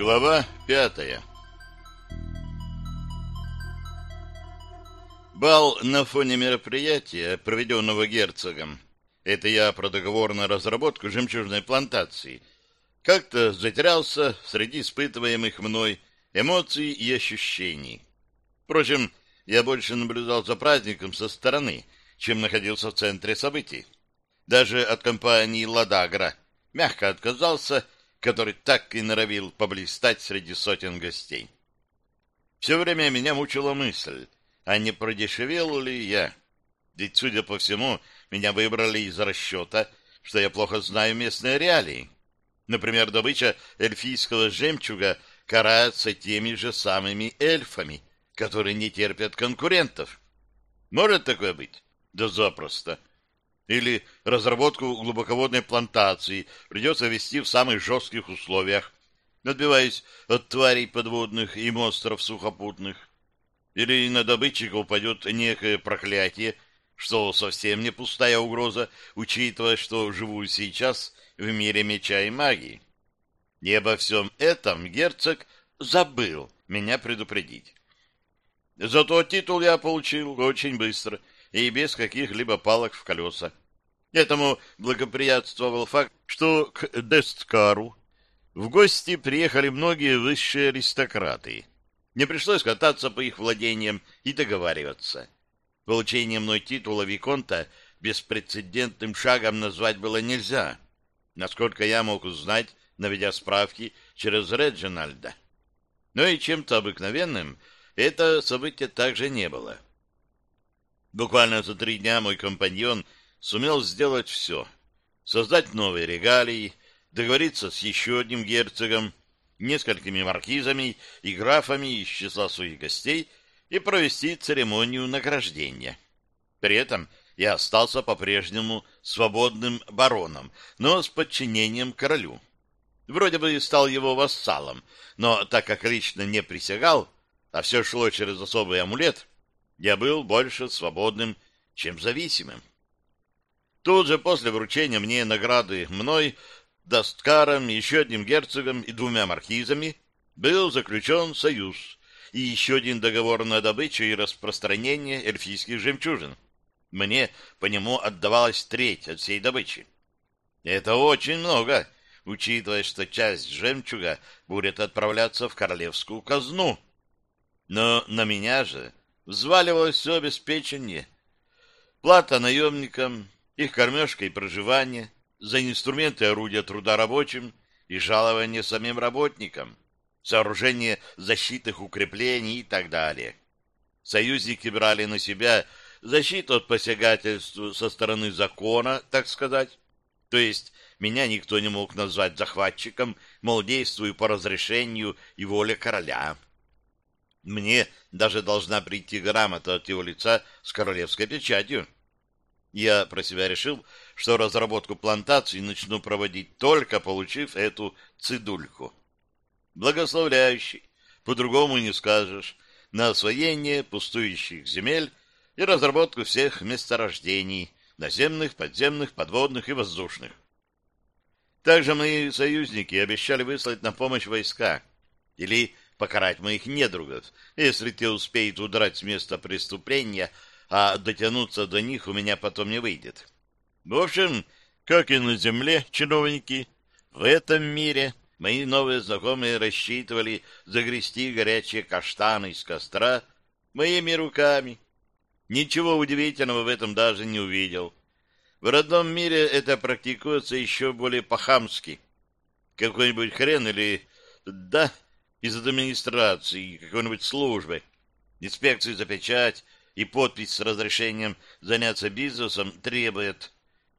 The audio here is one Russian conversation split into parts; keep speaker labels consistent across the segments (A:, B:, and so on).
A: Глава пятая Бал на фоне мероприятия, проведенного герцогом, это я про договор на разработку жемчужной плантации, как-то затерялся среди испытываемых мной эмоций и ощущений. Впрочем, я больше наблюдал за праздником со стороны, чем находился в центре событий. Даже от компании «Ладагра» мягко отказался, который так и норовил поблистать среди сотен гостей. Все время меня мучила мысль, а не продешевел ли я? Ведь, судя по всему, меня выбрали из расчета, что я плохо знаю местные реалии. Например, добыча эльфийского жемчуга карается теми же самыми эльфами, которые не терпят конкурентов. Может такое быть? Да запросто. Или разработку глубоководной плантации придется вести в самых жестких условиях, отбиваясь от тварей подводных и монстров сухопутных. Или на добытчика упадет некое проклятие, что совсем не пустая угроза, учитывая, что живу сейчас в мире меча и магии. И обо всем этом герцог забыл меня предупредить. Зато титул я получил очень быстро и без каких-либо палок в колеса. Этому благоприятствовал факт, что к Десткару в гости приехали многие высшие аристократы. Не пришлось кататься по их владениям и договариваться. Получение мной титула Виконта беспрецедентным шагом назвать было нельзя, насколько я мог узнать, наведя справки через Реджинальда. Но и чем-то обыкновенным это событие также не было. Буквально за три дня мой компаньон сумел сделать все. Создать новые регалии, договориться с еще одним герцогом, несколькими маркизами и графами из числа своих гостей и провести церемонию награждения. При этом я остался по-прежнему свободным бароном, но с подчинением королю. Вроде бы стал его вассалом, но так как лично не присягал, а все шло через особый амулет, я был больше свободным, чем зависимым. Тут же после вручения мне награды мной, Дасткаром, еще одним герцогом и двумя маркизами был заключен союз и еще один договор на добычу и распространение эльфийских жемчужин. Мне по нему отдавалась треть от всей добычи. Это очень много, учитывая, что часть жемчуга будет отправляться в королевскую казну. Но на меня же взваливалось все обеспечение. Плата наемникам, их кормежка и проживание, за инструменты орудия труда рабочим и жалование самим работникам, сооружение защитных укреплений и так далее. Союзники брали на себя защиту от посягательств со стороны закона, так сказать. То есть меня никто не мог назвать захватчиком, мол, действую по разрешению и воле короля. Мне даже должна прийти грамота от его лица с королевской печатью. Я про себя решил, что разработку плантации начну проводить только получив эту цидульку. Благословляющий, по-другому не скажешь, на освоение пустующих земель и разработку всех месторождений, наземных, подземных, подводных и воздушных. Также мои союзники обещали выслать на помощь войска или покарать моих недругов, если те успеют удрать с места преступления – а дотянуться до них у меня потом не выйдет. В общем, как и на земле чиновники, в этом мире мои новые знакомые рассчитывали загрести горячие каштаны из костра моими руками. Ничего удивительного в этом даже не увидел. В родном мире это практикуется еще более по-хамски. Какой-нибудь хрен или... Да, из администрации, какой-нибудь службы. Инспекцию за печать и подпись с разрешением заняться бизнесом требует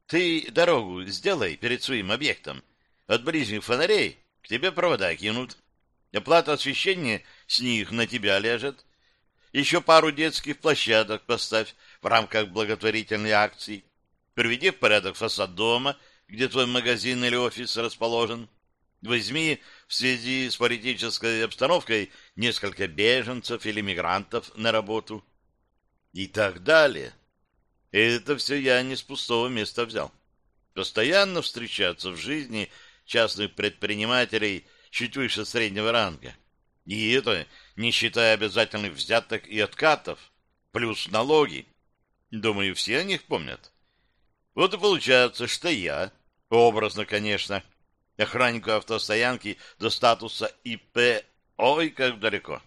A: «Ты дорогу сделай перед своим объектом. От ближних фонарей к тебе провода кинут. Оплата освещения с них на тебя ляжет. Еще пару детских площадок поставь в рамках благотворительной акции. Приведи в порядок фасад дома, где твой магазин или офис расположен. Возьми в связи с политической обстановкой несколько беженцев или мигрантов на работу и так далее. Это все я не с пустого места взял. Постоянно встречаться в жизни частных предпринимателей чуть выше среднего ранга. И это не считая обязательных взяток и откатов, плюс налоги. Думаю, все о них помнят. Вот и получается, что я, образно, конечно, охраннику автостоянки до статуса ИП, ой, как далеко,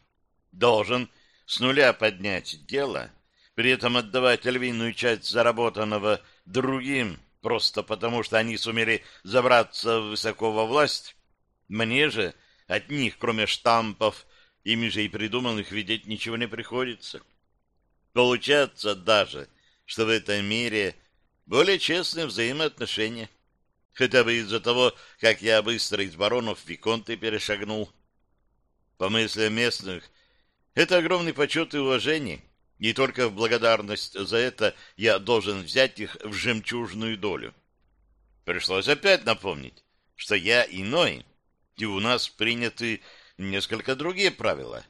A: должен с нуля поднять дело, при этом отдавать львиную часть заработанного другим, просто потому что они сумели забраться высоко во власть. Мне же от них, кроме штампов, ими же и придуманных, видеть ничего не приходится. Получается даже, что в этом мире более честные взаимоотношения. Хотя бы из-за того, как я быстро из баронов в виконты перешагнул. По мыслям местных, это огромный почет и уважение, и только в благодарность за это я должен взять их в жемчужную долю. Пришлось опять напомнить, что я иной, и у нас приняты несколько другие правила,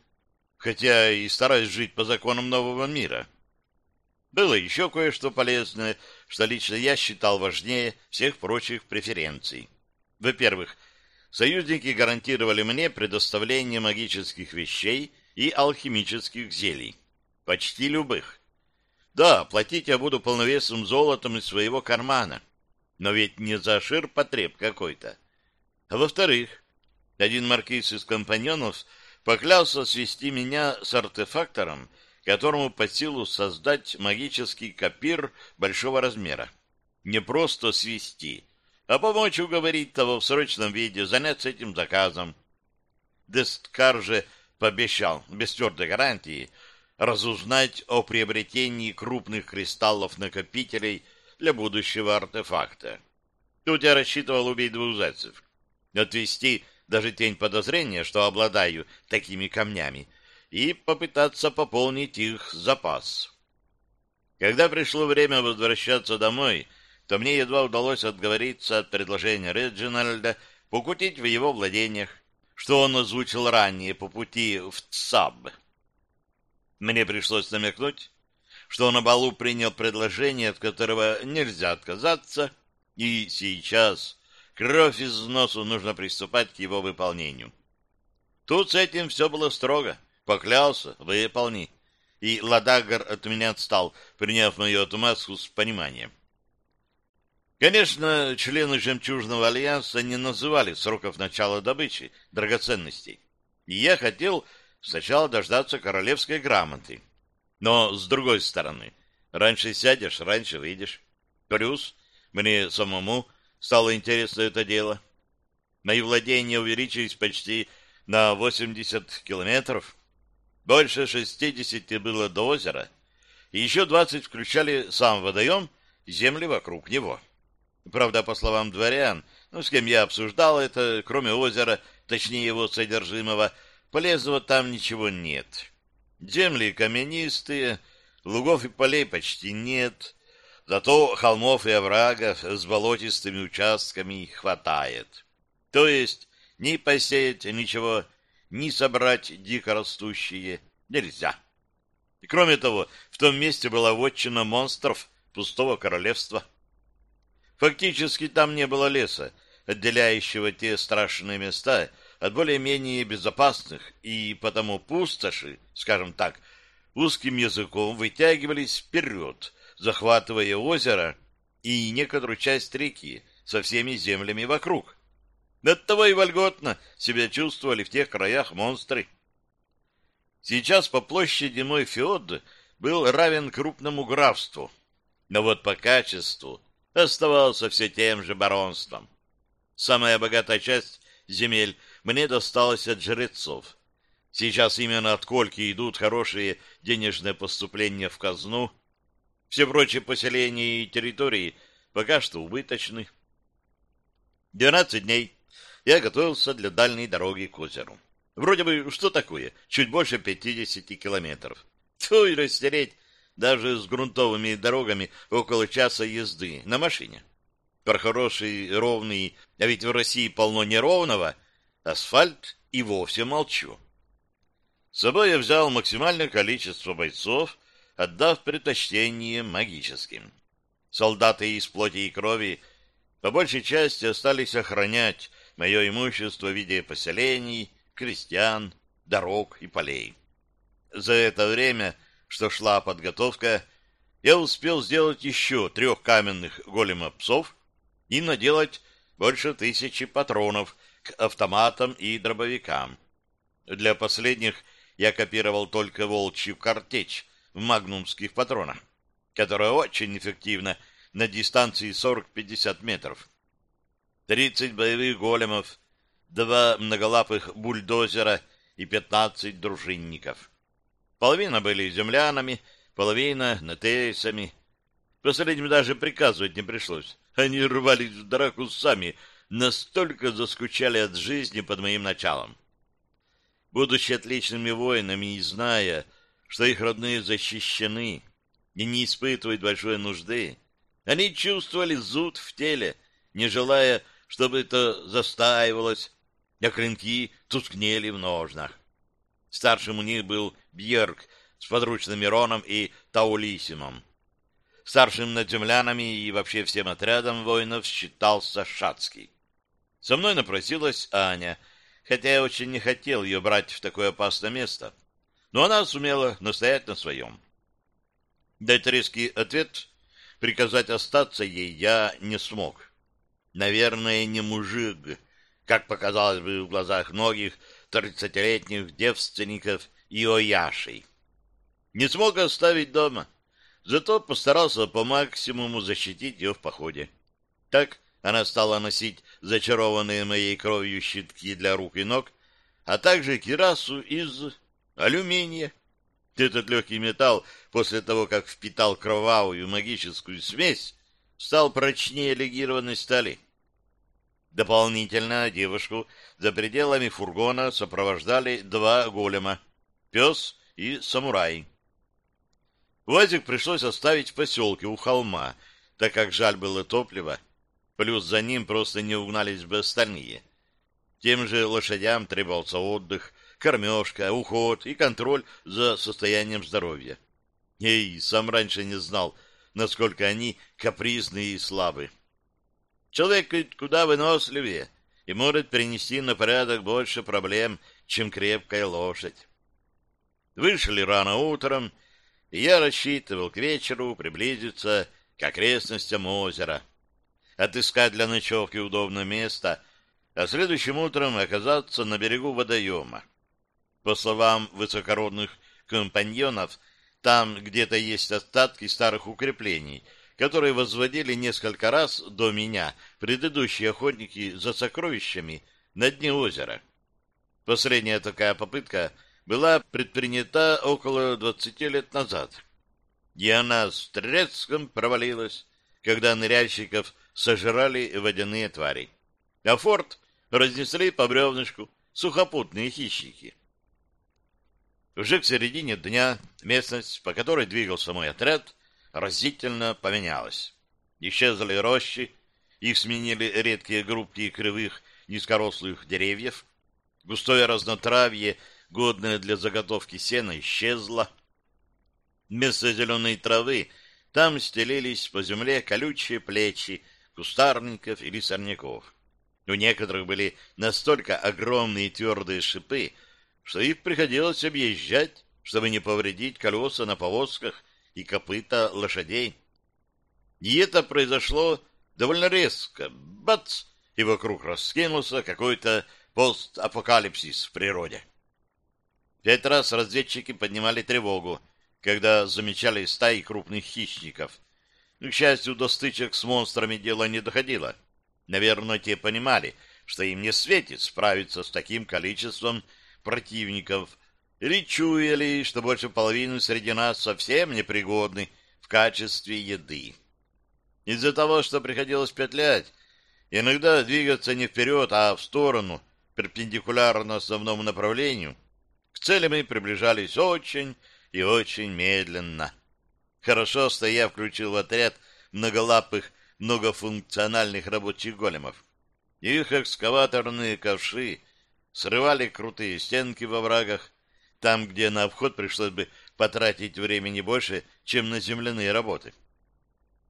A: хотя и стараюсь жить по законам нового мира. Было еще кое-что полезное, что лично я считал важнее всех прочих преференций. Во-первых, союзники гарантировали мне предоставление магических вещей и алхимических зелий. Почти любых. Да, платить я буду полновесным золотом из своего кармана. Но ведь не за ширпотреб какой-то. А во-вторых, один маркиз из компаньонов поклялся свести меня с артефактором, которому по силу создать магический копир большого размера. Не просто свести, а помочь уговорить того в срочном виде заняться этим заказом. Десткар же пообещал, без твердой гарантии, разузнать о приобретении крупных кристаллов-накопителей для будущего артефакта. Тут я рассчитывал убить двух зайцев. Отвести даже тень подозрения, что обладаю такими камнями, и попытаться пополнить их запас. Когда пришло время возвращаться домой, то мне едва удалось отговориться от предложения Реджинальда покутить в его владениях, что он озвучил ранее по пути в ЦАБ. Мне пришлось намекнуть, что на балу принял предложение, от которого нельзя отказаться, и сейчас кровь из носу нужно приступать к его выполнению. Тут с этим все было строго. Поклялся, выполни. И Ладагар от меня отстал, приняв мою отмазку с пониманием. Конечно, члены Жемчужного альянса не называли сроков начала добычи драгоценностей. И я хотел сначала дождаться королевской грамоты. Но, с другой стороны, раньше сядешь, раньше выйдешь. Плюс мне самому стало интересно это дело. Мои владения увеличились почти на 80 километров. Больше 60 было до озера, и еще 20 включали сам водоем земли вокруг него. Правда, по словам дворян, ну, с кем я обсуждал это, кроме озера, точнее его содержимого, полезного там ничего нет. Земли каменистые, лугов и полей почти нет, зато холмов и оврагов с болотистыми участками хватает. То есть ни посеять ничего, ни собрать дикорастущие нельзя. И кроме того, в том месте была вотчина монстров пустого королевства. Фактически там не было леса, отделяющего те страшные места от более-менее безопасных, и потому пустоши, скажем так, узким языком вытягивались вперед, захватывая озеро и некоторую часть реки со всеми землями вокруг. Оттого и вольготно себя чувствовали в тех краях монстры. Сейчас по площади мой феод был равен крупному графству, но вот по качеству оставался все тем же баронством. Самая богатая часть земель мне досталась от жрецов. Сейчас именно от Кольки идут хорошие денежные поступления в казну. Все прочие поселения и территории пока что убыточны. Двенадцать дней я готовился для дальней дороги к озеру. Вроде бы, что такое? Чуть больше 50 километров. Тьфу, и растереть даже с грунтовыми дорогами около часа езды на машине. Про хороший, ровный, а ведь в России полно неровного, асфальт и вовсе молчу. С собой я взял максимальное количество бойцов, отдав предпочтение магическим. Солдаты из плоти и крови по большей части остались охранять мое имущество в виде поселений, крестьян, дорог и полей. За это время, что шла подготовка, я успел сделать еще трех каменных голема-псов и наделать больше тысячи патронов к автоматам и дробовикам. Для последних я копировал только волчью картечь в магнумских патронах, которая очень эффективна на дистанции 40-50 метров. 30 боевых големов, два многолапых бульдозера и 15 дружинников. Половина были землянами, половина натейсами. Последним даже приказывать не пришлось. Они рвались в драку сами, настолько заскучали от жизни под моим началом. Будучи отличными воинами и зная, что их родные защищены и не испытывают большой нужды, они чувствовали зуд в теле, не желая, чтобы это застаивалось, а клинки тускнели в ножнах. Старшим у них был Бьерк с подручным Мироном и Таулисимом. Старшим над землянами и вообще всем отрядом воинов считался Шацкий. Со мной напросилась Аня, хотя я очень не хотел ее брать в такое опасное место. Но она сумела настоять на своем. Дать резкий ответ, приказать остаться ей я не смог. Наверное, не мужик, как показалось бы в глазах многих тридцатилетних девственников и ояшей. Не смог оставить дома, зато постарался по максимуму защитить ее в походе. Так она стала носить зачарованные моей кровью щитки для рук и ног, а также кирасу из алюминия. Этот легкий металл, после того, как впитал кровавую магическую смесь, стал прочнее легированной стали. Дополнительно девушку за пределами фургона сопровождали два голема — пес и самурай. Вазик пришлось оставить в поселке у холма, так как жаль было топлива, Плюс за ним просто не угнались бы остальные. Тем же лошадям требовался отдых, кормежка, уход и контроль за состоянием здоровья. Эй, сам раньше не знал, насколько они капризны и слабы. Человек куда выносливее и может принести на порядок больше проблем, чем крепкая лошадь. Вышли рано утром, и я рассчитывал к вечеру приблизиться к окрестностям озера — отыскать для ночевки удобное место, а следующим утром оказаться на берегу водоема. По словам высокородных компаньонов, там где-то есть остатки старых укреплений, которые возводили несколько раз до меня предыдущие охотники за сокровищами на дне озера. Последняя такая попытка была предпринята около двадцати лет назад, и она с треском провалилась, когда ныряльщиков сожрали водяные твари. А форт разнесли по бревнышку сухопутные хищники. Уже к середине дня местность, по которой двигался мой отряд, разительно поменялась. Исчезли рощи, их сменили редкие группки кривых низкорослых деревьев, густое разнотравье, годное для заготовки сена, исчезло. Вместо зеленой травы там стелились по земле колючие плечи кустарников или сорняков. У некоторых были настолько огромные твердые шипы, что их приходилось объезжать, чтобы не повредить колеса на повозках и копыта лошадей. И это произошло довольно резко. Бац! И вокруг раскинулся какой-то постапокалипсис в природе. Пять раз разведчики поднимали тревогу, когда замечали стаи крупных хищников, к счастью, до стычек с монстрами дело не доходило. Наверное, те понимали, что им не светит справиться с таким количеством противников, или чуяли, что больше половины среди нас совсем непригодны в качестве еды. Из-за того, что приходилось петлять, иногда двигаться не вперед, а в сторону, перпендикулярно основному направлению, к цели мы приближались очень и очень медленно. Хорошо, что я включил в отряд многолапых, многофункциональных рабочих големов. Их экскаваторные ковши срывали крутые стенки во врагах, там, где на обход пришлось бы потратить времени больше, чем на земляные работы.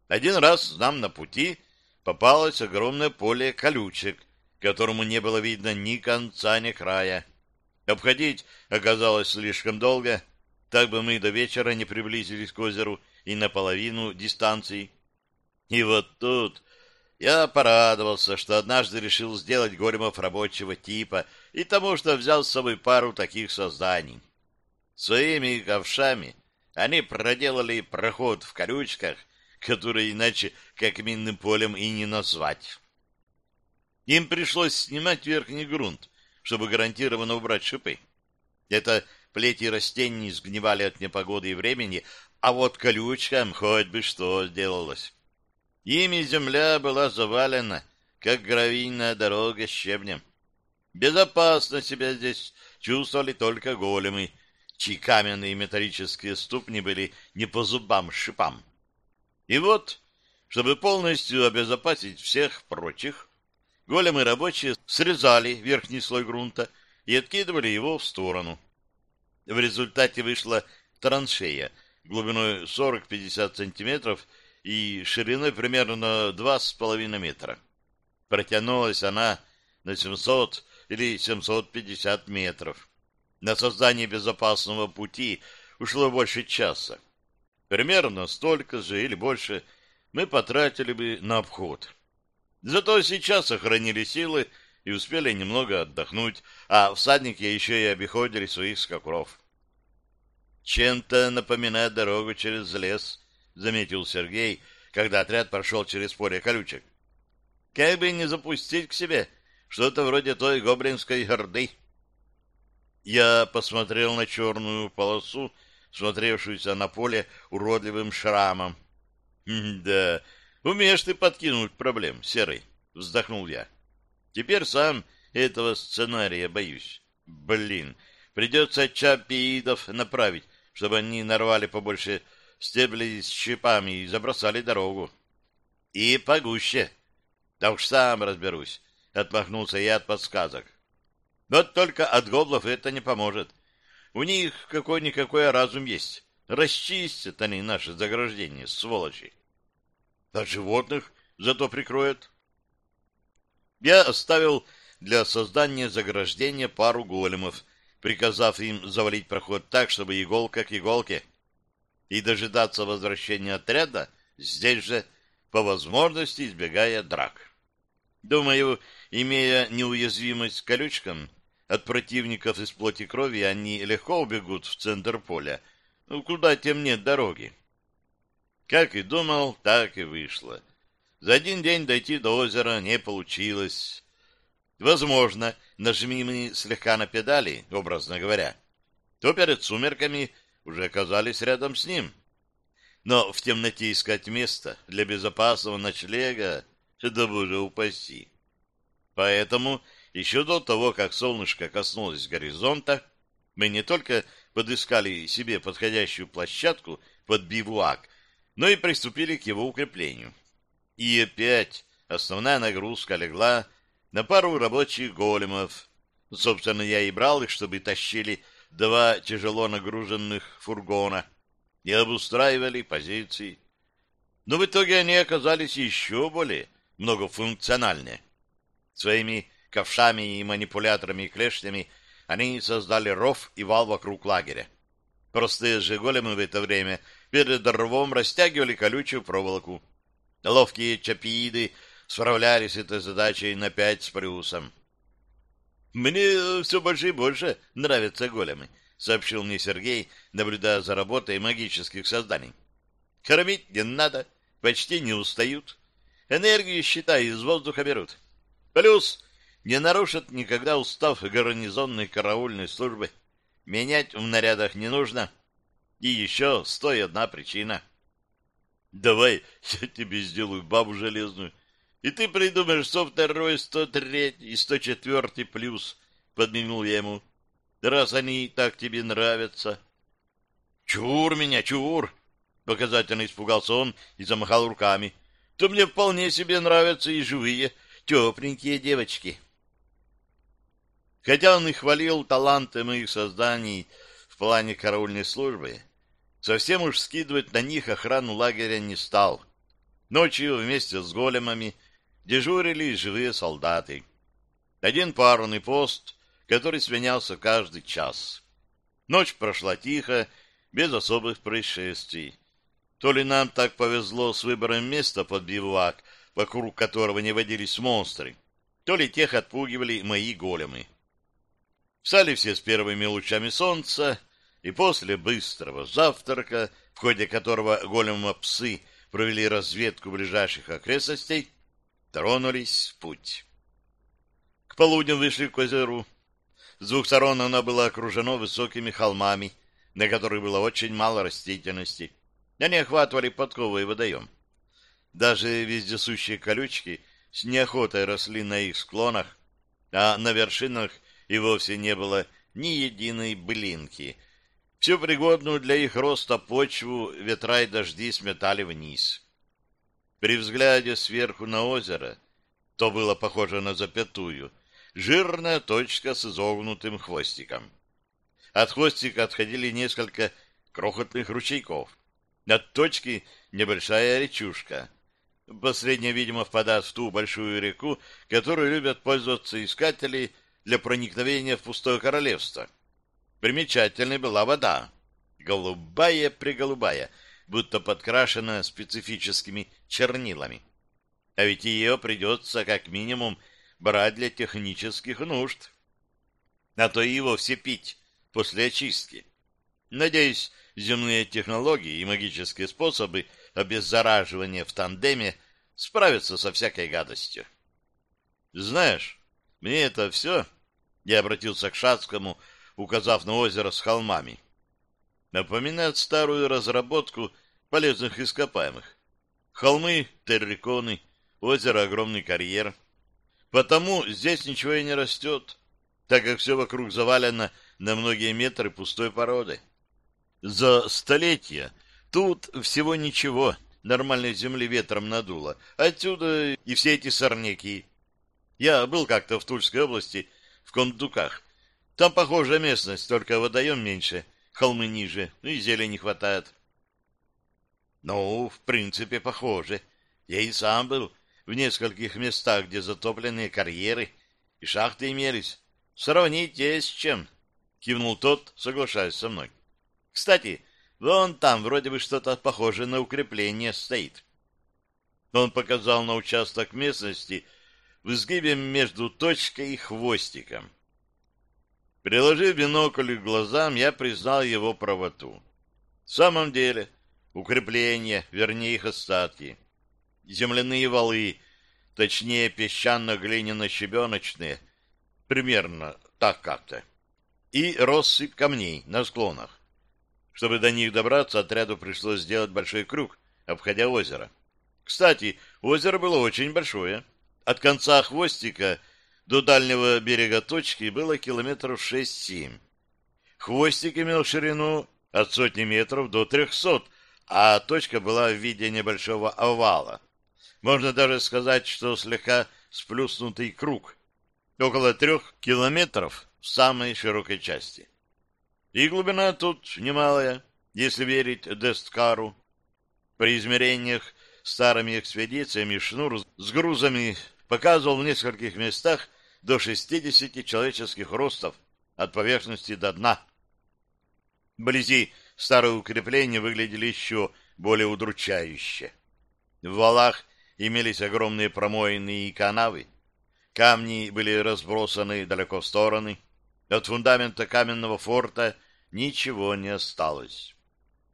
A: Один раз нам на пути попалось огромное поле колючек, которому не было видно ни конца, ни края. Обходить оказалось слишком долго, так бы мы до вечера не приблизились к озеру и наполовину дистанции. И вот тут я порадовался, что однажды решил сделать големов рабочего типа и тому, что взял с собой пару таких созданий. Своими ковшами они проделали проход в колючках, который иначе как минным полем и не назвать. Им пришлось снимать верхний грунт, чтобы гарантированно убрать шипы. Это плети растений сгнивали от непогоды и времени, а вот колючкам хоть бы что сделалось. Ими земля была завалена, как гравийная дорога щебнем. Безопасно себя здесь чувствовали только големы, чьи каменные металлические ступни были не по зубам шипам. И вот, чтобы полностью обезопасить всех прочих, големы рабочие срезали верхний слой грунта и откидывали его в сторону. В результате вышла траншея глубиной 40-50 сантиметров и шириной примерно 2,5 метра. Протянулась она на 700 или 750 метров. На создание безопасного пути ушло больше часа. Примерно столько же или больше мы потратили бы на обход. Зато сейчас сохранили силы и успели немного отдохнуть, а всадники еще и обиходили своих скакров. Чем-то напоминает дорогу через лес, заметил Сергей, когда отряд прошел через поле колючек. Как бы не запустить к себе что-то вроде той гоблинской горды. Я посмотрел на черную полосу, смотревшуюся на поле уродливым шрамом. «Да, умеешь ты подкинуть проблем, Серый», — вздохнул я. «Теперь сам этого сценария боюсь. Блин, придется чапиидов направить, чтобы они нарвали побольше стеблей с щипами и забросали дорогу. И погуще. Да уж сам разберусь, — отмахнулся я от подсказок. Вот только от гоблов это не поможет. У них какой-никакой разум есть. Расчистят они наши заграждения, сволочи. А животных зато прикроют. Я оставил для создания заграждения пару големов, приказав им завалить проход так, чтобы иголка к иголке, и дожидаться возвращения отряда здесь же, по возможности избегая драк. Думаю, имея неуязвимость к колючкам, от противников из плоти крови они легко убегут в центр поля, ну, куда тем нет дороги. Как и думал, так и вышло. За один день дойти до озера не получилось. Возможно, нажми мы слегка на педали, образно говоря, то перед сумерками уже оказались рядом с ним. Но в темноте искать место для безопасного ночлега, да боже упаси. Поэтому еще до того, как солнышко коснулось горизонта, мы не только подыскали себе подходящую площадку под бивуак, но и приступили к его укреплению. И опять основная нагрузка легла на пару рабочих големов. Собственно, я и брал их, чтобы тащили два тяжело нагруженных фургона и обустраивали позиции. Но в итоге они оказались еще более многофункциональны. Своими ковшами и манипуляторами и клешнями они создали ров и вал вокруг лагеря. Простые же големы в это время перед рвом растягивали колючую проволоку. Ловкие чапииды справлялись с этой задачей на пять с плюсом. «Мне все больше и больше нравятся големы», — сообщил мне Сергей, наблюдая за работой магических созданий. «Кормить не надо, почти не устают. Энергию, считай, из воздуха берут. Плюс не нарушат никогда устав гарнизонной караульной службы. Менять в нарядах не нужно. И еще стой одна причина. Давай я тебе сделаю бабу железную, и ты придумаешь со второй, сто третий и сто четвертый плюс, — подмигнул я ему, — раз они так тебе нравятся. Чур меня, чур! — показательно испугался он и замахал руками. — То мне вполне себе нравятся и живые, тепленькие девочки. — Хотя он и хвалил таланты моих созданий в плане караульной службы, совсем уж скидывать на них охрану лагеря не стал. Ночью вместе с големами дежурили живые солдаты. Один парный пост, который сменялся каждый час. Ночь прошла тихо, без особых происшествий. То ли нам так повезло с выбором места под бивак, вокруг которого не водились монстры, то ли тех отпугивали мои големы. Встали все с первыми лучами солнца, и после быстрого завтрака, в ходе которого голема-псы провели разведку ближайших окрестностей, тронулись в путь. К полудню вышли к озеру. С двух сторон оно было окружено высокими холмами, на которых было очень мало растительности. Они охватывали подковый водоем. Даже вездесущие колючки с неохотой росли на их склонах, а на вершинах и вовсе не было ни единой былинки. Всю пригодную для их роста почву ветра и дожди сметали вниз. При взгляде сверху на озеро то было похоже на запятую, жирная точка с изогнутым хвостиком. От хвостика отходили несколько крохотных ручейков. От точки небольшая речушка. Последняя, видимо, впадает в ту большую реку, которую любят пользоваться искатели для проникновения в пустое королевство. Примечательной была вода. Голубая-преголубая, будто подкрашена специфическими чернилами. А ведь ее придется как минимум брать для технических нужд. А то и вовсе пить после очистки. Надеюсь, земные технологии и магические способы обеззараживания в тандеме справятся со всякой гадостью. Знаешь, мне это все... Я обратился к Шацкому, указав на озеро с холмами. Напоминает старую разработку полезных ископаемых. Холмы, терриконы, озеро — огромный карьер. Потому здесь ничего и не растет, так как все вокруг завалено на многие метры пустой породы. За столетия тут всего ничего, нормальной земли ветром надуло. Отсюда и все эти сорняки. Я был как-то в Тульской области, в Кондуках. Там похожая местность, только водоем меньше, холмы ниже, ну и зелени хватает. Ну, в принципе, похоже. Я и сам был в нескольких местах, где затопленные карьеры и шахты имелись. Сравнить есть с чем, — кивнул тот, соглашаясь со мной. Кстати, вон там вроде бы что-то похожее на укрепление стоит. Он показал на участок местности в изгибе между точкой и хвостиком. Приложив бинокль к глазам, я признал его правоту. В самом деле, укрепления, вернее их остатки, земляные валы, точнее песчано-глиняно-щебеночные, примерно так как-то, и россыпь камней на склонах. Чтобы до них добраться, отряду пришлось сделать большой круг, обходя озеро. Кстати, озеро было очень большое. От конца хвостика до дальнего берега точки было километров шесть-семь. Хвостик имел ширину от сотни метров до трехсот, а точка была в виде небольшого овала. Можно даже сказать, что слегка сплюснутый круг, около трех километров в самой широкой части. И глубина тут немалая, если верить Десткару. При измерениях старыми экспедициями шнур с грузами показывал в нескольких местах до 60 человеческих ростов от поверхности до дна. Вблизи старые укрепления выглядели еще более удручающе. В валах имелись огромные промоины и канавы. Камни были разбросаны далеко в стороны. От фундамента каменного форта ничего не осталось.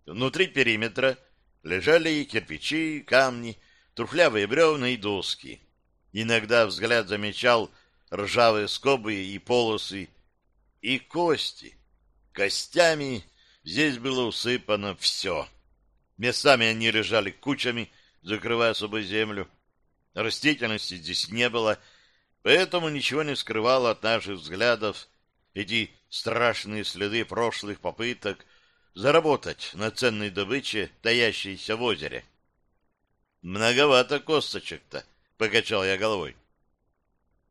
A: Внутри периметра лежали кирпичи, камни, трухлявые бревна и доски. Иногда взгляд замечал ржавые скобы и полосы, и кости. Костями здесь было усыпано все. Местами они лежали кучами, закрывая собой землю. Растительности здесь не было, поэтому ничего не скрывало от наших взглядов эти страшные следы прошлых попыток заработать на ценной добыче, таящейся в озере. «Многовато косточек-то», — покачал я головой.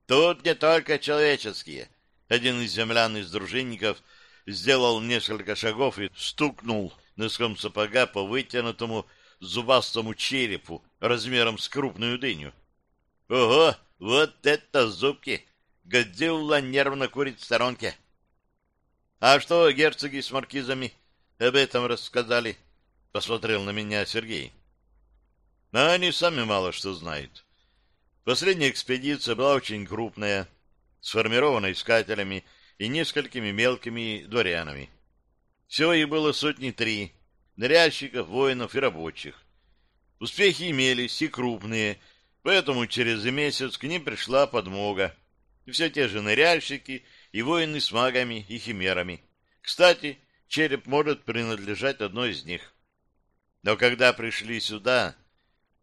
A: «Тут не только человеческие». Один из землян из дружинников сделал несколько шагов и стукнул носком сапога по вытянутому зубастому черепу размером с крупную дыню. «Ого, вот это зубки! Годзилла нервно курит в сторонке. — А что герцоги с маркизами об этом рассказали? — посмотрел на меня Сергей. — А они сами мало что знают. Последняя экспедиция была очень крупная, сформирована искателями и несколькими мелкими дворянами. Всего их было сотни три — ныряльщиков, воинов и рабочих. Успехи имелись и крупные, поэтому через месяц к ним пришла подмога. И все те же ныряльщики и воины с магами и химерами. Кстати, череп может принадлежать одной из них. Но когда пришли сюда,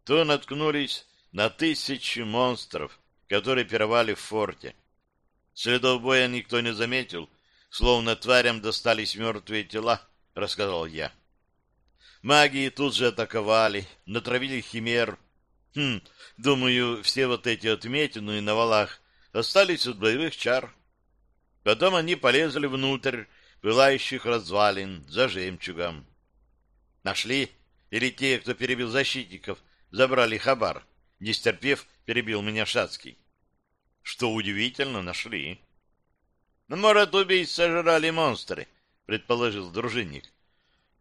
A: то наткнулись на тысячи монстров, которые пировали в форте. Следов боя никто не заметил, словно тварям достались мертвые тела, — рассказал я. Маги тут же атаковали, натравили химер. Хм, думаю, все вот эти отметины на валах остались от боевых чар. Потом они полезли внутрь пылающих развалин за жемчугом. Нашли? Или те, кто перебил защитников, забрали хабар? Не стерпев, перебил меня Шацкий. Что удивительно, нашли. Может, убийц сожрали монстры, предположил дружинник.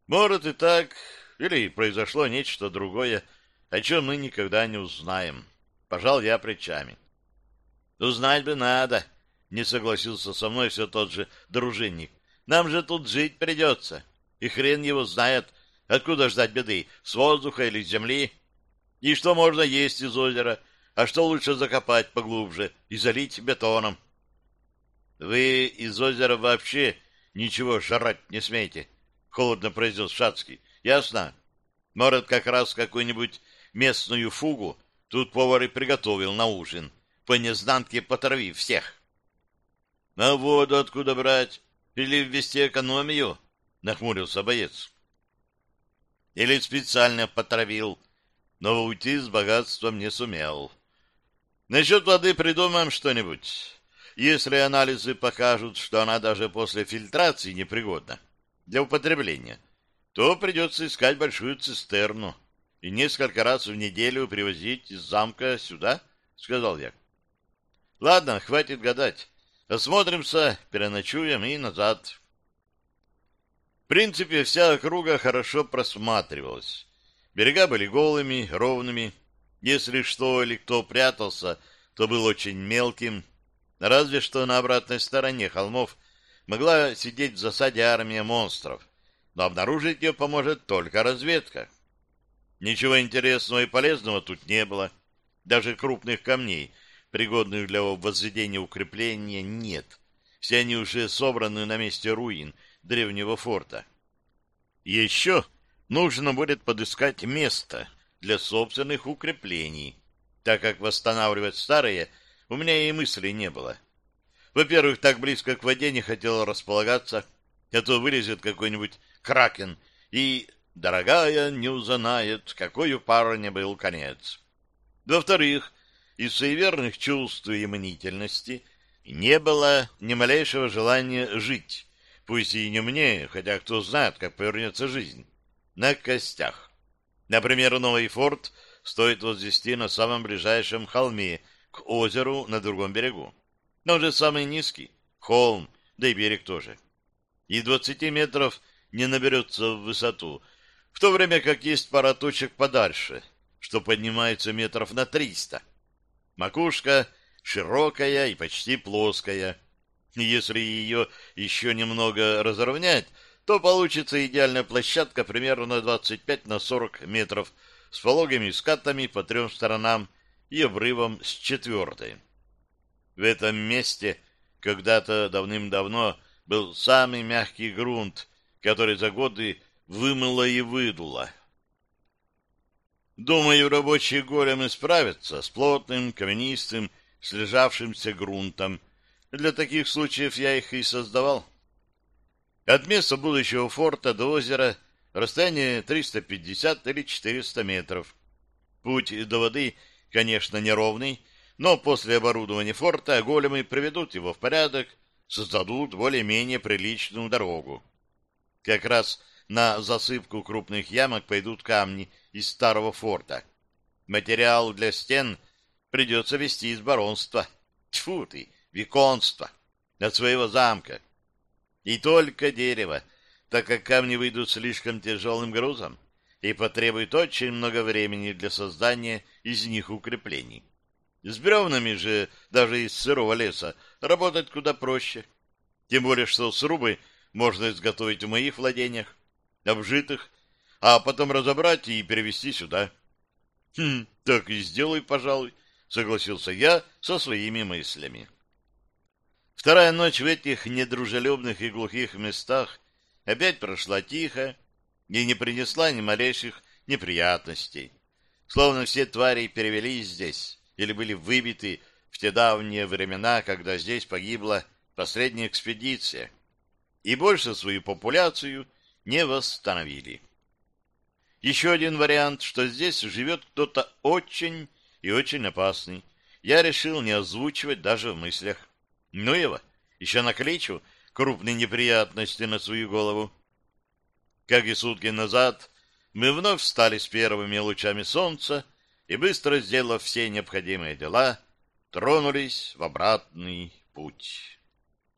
A: Может и так, или произошло нечто другое, о чем мы никогда не узнаем. Пожал я плечами. Узнать бы надо, не согласился со мной все тот же дружинник. Нам же тут жить придется. И хрен его знает, откуда ждать беды, с воздуха или с земли. И что можно есть из озера, а что лучше закопать поглубже и залить бетоном. Вы из озера вообще ничего жрать не смеете, холодно произнес Шацкий. Ясно? Может, как раз какую-нибудь местную фугу тут повар и приготовил на ужин, по незнанке потравив всех. — А воду откуда брать? Или ввести экономию? — нахмурился боец. — Или специально потравил, но уйти с богатством не сумел. Насчет воды придумаем что-нибудь. Если анализы покажут, что она даже после фильтрации непригодна для употребления, то придется искать большую цистерну и несколько раз в неделю привозить из замка сюда, — сказал я. — Ладно, хватит гадать. Осмотримся, переночуем и назад. В принципе, вся округа хорошо просматривалась. Берега были голыми, ровными. Если что или кто прятался, то был очень мелким. Разве что на обратной стороне холмов могла сидеть в засаде армия монстров, но обнаружить ее поможет только разведка. Ничего интересного и полезного тут не было. Даже крупных камней, пригодных для возведения укрепления, нет. Все они уже собраны на месте руин древнего форта. Еще нужно будет подыскать место для собственных укреплений, так как восстанавливать старые у меня и мыслей не было. Во-первых, так близко к воде не хотел располагаться, а то вылезет какой-нибудь кракен, и, дорогая, не узнает, какой у парня был конец. Во-вторых, из суеверных чувств и мнительности не было ни малейшего желания жить, пусть и не мне, хотя кто знает, как повернется жизнь на костях. Например, новый форт стоит возвести на самом ближайшем холме к озеру на другом берегу. Но он же самый низкий, холм, да и берег тоже. И двадцати метров не наберется в высоту, в то время как есть пара точек подальше, что поднимается метров на триста. Макушка широкая и почти плоская. Если ее еще немного разровнять, то получится идеальная площадка примерно 25 на 40 метров с пологими скатами по трем сторонам и обрывом с четвертой. В этом месте когда-то давным-давно был самый мягкий грунт, который за годы вымыло и выдуло. Думаю, рабочие големы справятся с плотным, каменистым, слежавшимся грунтом. Для таких случаев я их и создавал. От места будущего форта до озера расстояние 350 или 400 метров. Путь до воды, конечно, неровный, но после оборудования форта големы приведут его в порядок, создадут более-менее приличную дорогу. Как раз на засыпку крупных ямок пойдут камни из старого форта. Материал для стен придется везти из баронства. Тьфу ты, виконства, от своего замка. И только дерево, так как камни выйдут слишком тяжелым грузом и потребуют очень много времени для создания из них укреплений. С бревнами же, даже из сырого леса, работать куда проще. Тем более, что срубы можно изготовить в моих владениях, обжитых, а потом разобрать и перевезти сюда. Хм, так и сделай, пожалуй, согласился я со своими мыслями. Вторая ночь в этих недружелюбных и глухих местах опять прошла тихо и не принесла ни малейших неприятностей. Словно все твари перевелись здесь или были выбиты в те давние времена, когда здесь погибла последняя экспедиция, и больше свою популяцию не восстановили. Еще один вариант, что здесь живет кто-то очень и очень опасный, я решил не озвучивать даже в мыслях. Ну его, еще накличу крупные неприятности на свою голову. Как и сутки назад, мы вновь встали с первыми лучами солнца и, быстро сделав все необходимые дела, тронулись в обратный путь.